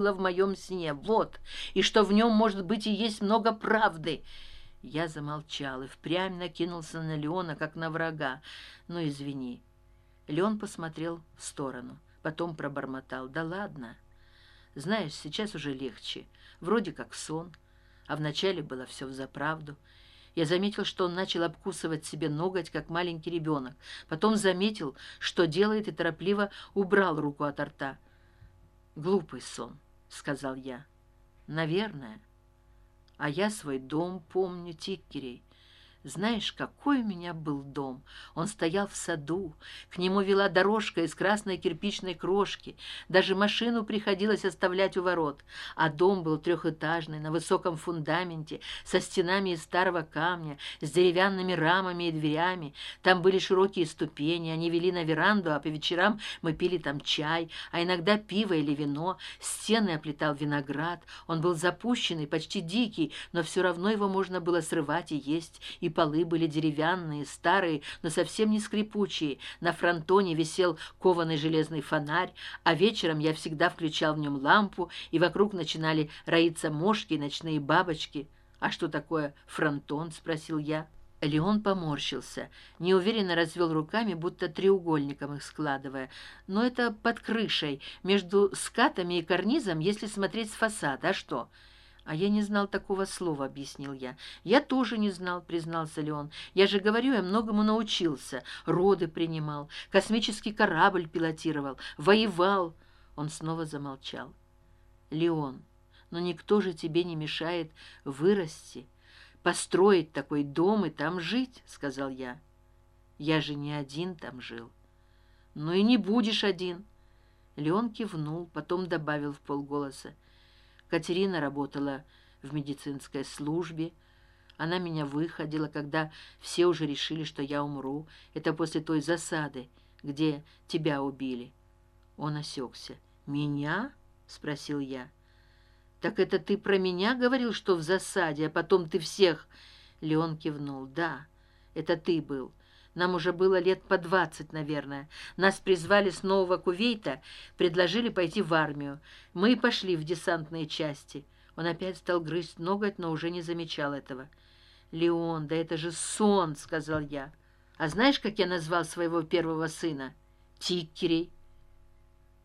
было в моем сне. Вот. И что в нем может быть и есть много правды. Я замолчал и впрямь накинулся на леона как на врага. Ну извини. Леон посмотрел в сторону потом пробормотал. Да ладно. Знаешь сейчас уже легче. Вроде как сон а вначале было все взаправду. Я заметил что он начал обкусывать себе ноготь как маленький ребенок потом заметил что делает и торопливо убрал руку от рта. Глупый сон сказал я наверное. А я свой дом помню тиккерей знаешь какой у меня был дом? Он стоял в саду. К нему вела дорожка из красной кирпичной крошки. Даже машину приходилось оставлять у ворот. А дом был трехэтажный на высоком фундаменте со стенами из старого камня с деревянными рамами и дверями. Там были широкие ступени они вели на веранду а по вечерам мы пили там чай а иногда пиво или вино. Стены оплетал виноград. Он был запущенный почти дикий но все равно его можно было срывать и есть и полы были деревянные старые но совсем не скрипучие. На фронтоне висел кованый железный фонарь а вечером я всегда включал в нем лампу и вокруг начинали роиться мошки и ночные бабочки. А что такое фронтон спросил я. Леон поморщился неуверенно развел руками будто треугольником их складывая. Но это под крышей между скатами и карнизом если смотреть с фасада. А что а я не знал такого слова объяснил я. Я тоже не знал признался леон. Я же говорю я многому научился. Роды принимал космический корабль пилотировал воевал. Он снова замолчал. Леон но никто же тебе не мешает вырасти построить такой дом и там жить сказал я. Я же не один там жил. Ну и не будешь один. Леон кивнул потом добавил в полголоса катерина работала в медицинской службе. Она меня выходила когда все уже решили что я умру. Это после той засады где тебя убили. Он осекся. Меня спросил я. Так это ты про меня говорил что в засаде а потом ты всех? Леон кивнул. Да это ты был нам уже было лет по двадцать наверное. Нас призвали с нового кувейта предложили пойти в армию. Мы и пошли в десантные части. Он опять стал грызть ноготь но уже не замечал этого. Леон да это же сон сказал я. А знаешь как я назвал своего первого сына? Тиккерей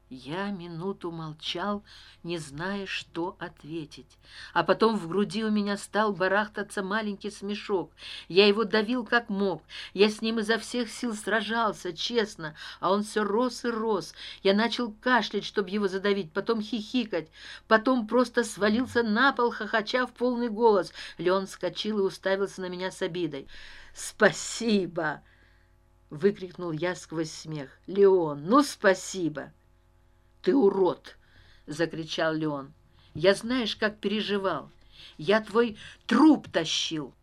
я минуту молчал не зная что ответить. А потом в груди у меня стал барахтаться маленький смешок. Я его давил как мог. Я с ним изо всех сил сражался честно. А он все рос и рос. Я начал кашлять чтобы его задавить потом хихикать. Потом просто свалился на пол хохоча в полный голос. Леон вскочил и уставился на меня с обидой. Спасибо выкрикнул я сквозь смех. Леон ну спасибо ты урод закричал леон я знаешь как переживал. Я твой труп тащил.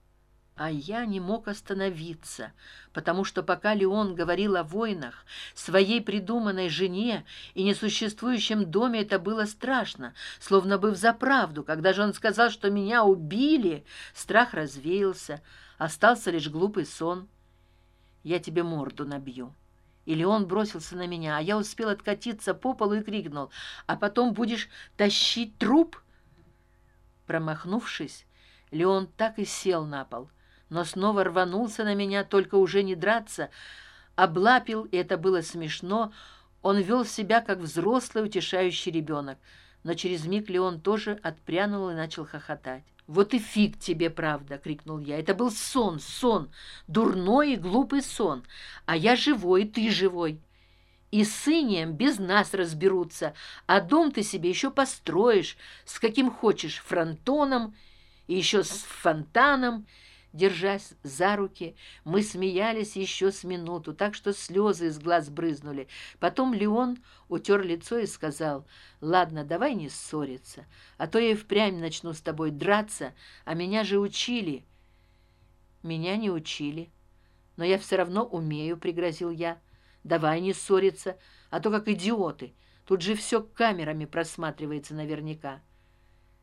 А я не мог остановиться потому что пока леон говорил о войнах своей придуманной жене и несуществующем доме это было страшно словно бы взаправду когда же он сказал что меня убили страх развеялся. Остался лишь глупый сон. Я тебе морду набью или он бросился на меня а я успел откатиться по полу и крикнул а потом будешь тащить труп? Промахнувшись леон так и сел на пол но снова рванулся на меня только уже не драться. Облапил и это было смешно. Он вел себя как взрослый утешающий ребенок. Но через миг леон тоже отпрянул и начал хохотать вот и фиг тебе правда крикнул я. Это был сон сон! Дурной и глупый сон! А я живой ты живой! И с инием без нас разберутся! А дом ты себе еще построишь с каким хочешь фронтоном и еще с фонтаном держась за руки. Мы смеялись еще с минуту так что слезы из глаз брызнули. Потом леон утер лицо и сказал ладно давай не ссориться а то я и впрямь начну с тобой драться а меня же учили меня не учили но я все равно умею пригрозил я. Давай не ссориться а то как идиоты. Тут же все камерами просматривается наверняка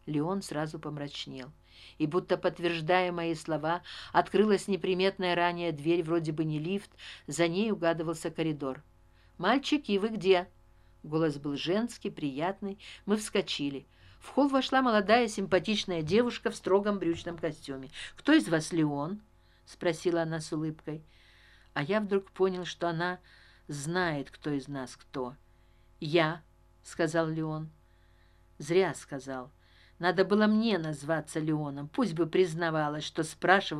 леон сразу помрачнел и будто подтверждая мои слова открылась неприметная ранее дверь вроде бы не лифт за ней угадывался коридор. Мальчики вы где? Голос был женский приятный. Мы вскочили. В холл вошла молодая симпатичная девушка в строгом брючном костюме. Кто из вас леон спросила она с улыбкой. А я вдруг понял что она знает кто из нас кто. Я сказал леон. Зря сказал надо было мне назваться леоном. Пусть бы признавалась что спрашивал